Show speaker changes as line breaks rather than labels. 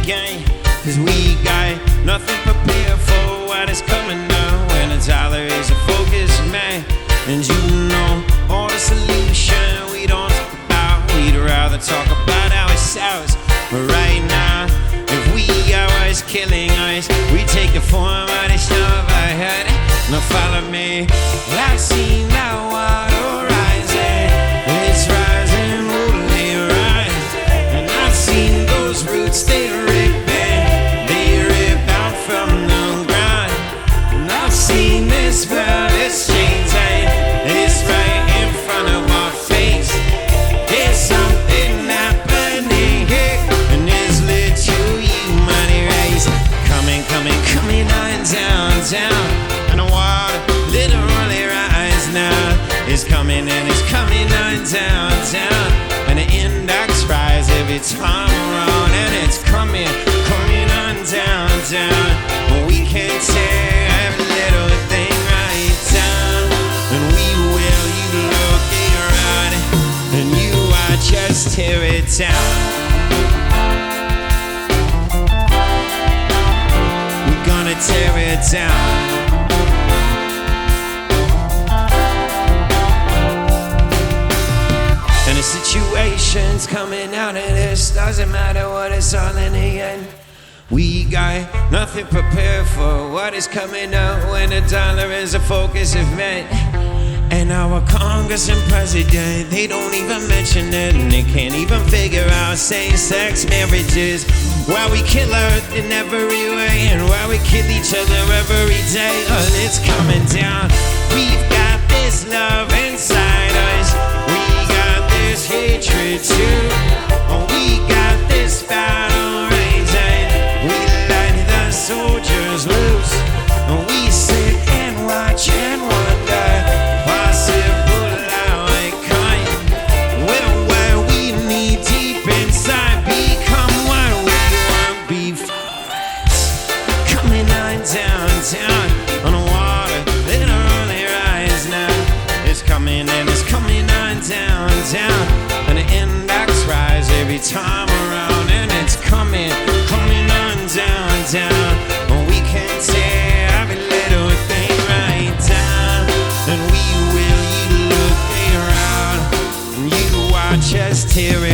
again. Cause we got nothing prepared for what is coming now. When a dollar is a focus, man. And you know all the solution we don't talk about. We'd rather talk about ourselves. But right now, if we are what's killing us, we take the form of the of our head. Now follow me. Seen that water this world is changing. Eh? It's right in front of our face. There's something happening here. And little human race coming, coming, coming on. And the water literally rise now. It's coming and it's coming on down, down. And the index rise every time We're gonna tear it down. And the situation's coming out of this. Doesn't matter what it's all in the end. We got nothing prepared for what is coming out when the dollar is a focus event. And our Congress and President, they don't even mention it. And they can't even figure out same sex marriages. Why we kill Earth in every way, and why we kill each other every day. Oh, it's coming down. We've got this love inside us, we got this hatred too. Oh, we got this battle raging. We let the soldiers loose. right downtown on the water that only rises now. It's coming and it's coming on downtown, and the index rise every time around, and it's coming, coming on downtown. And we can tear every little thing right down, and we will. You look around, and you watch us tear it.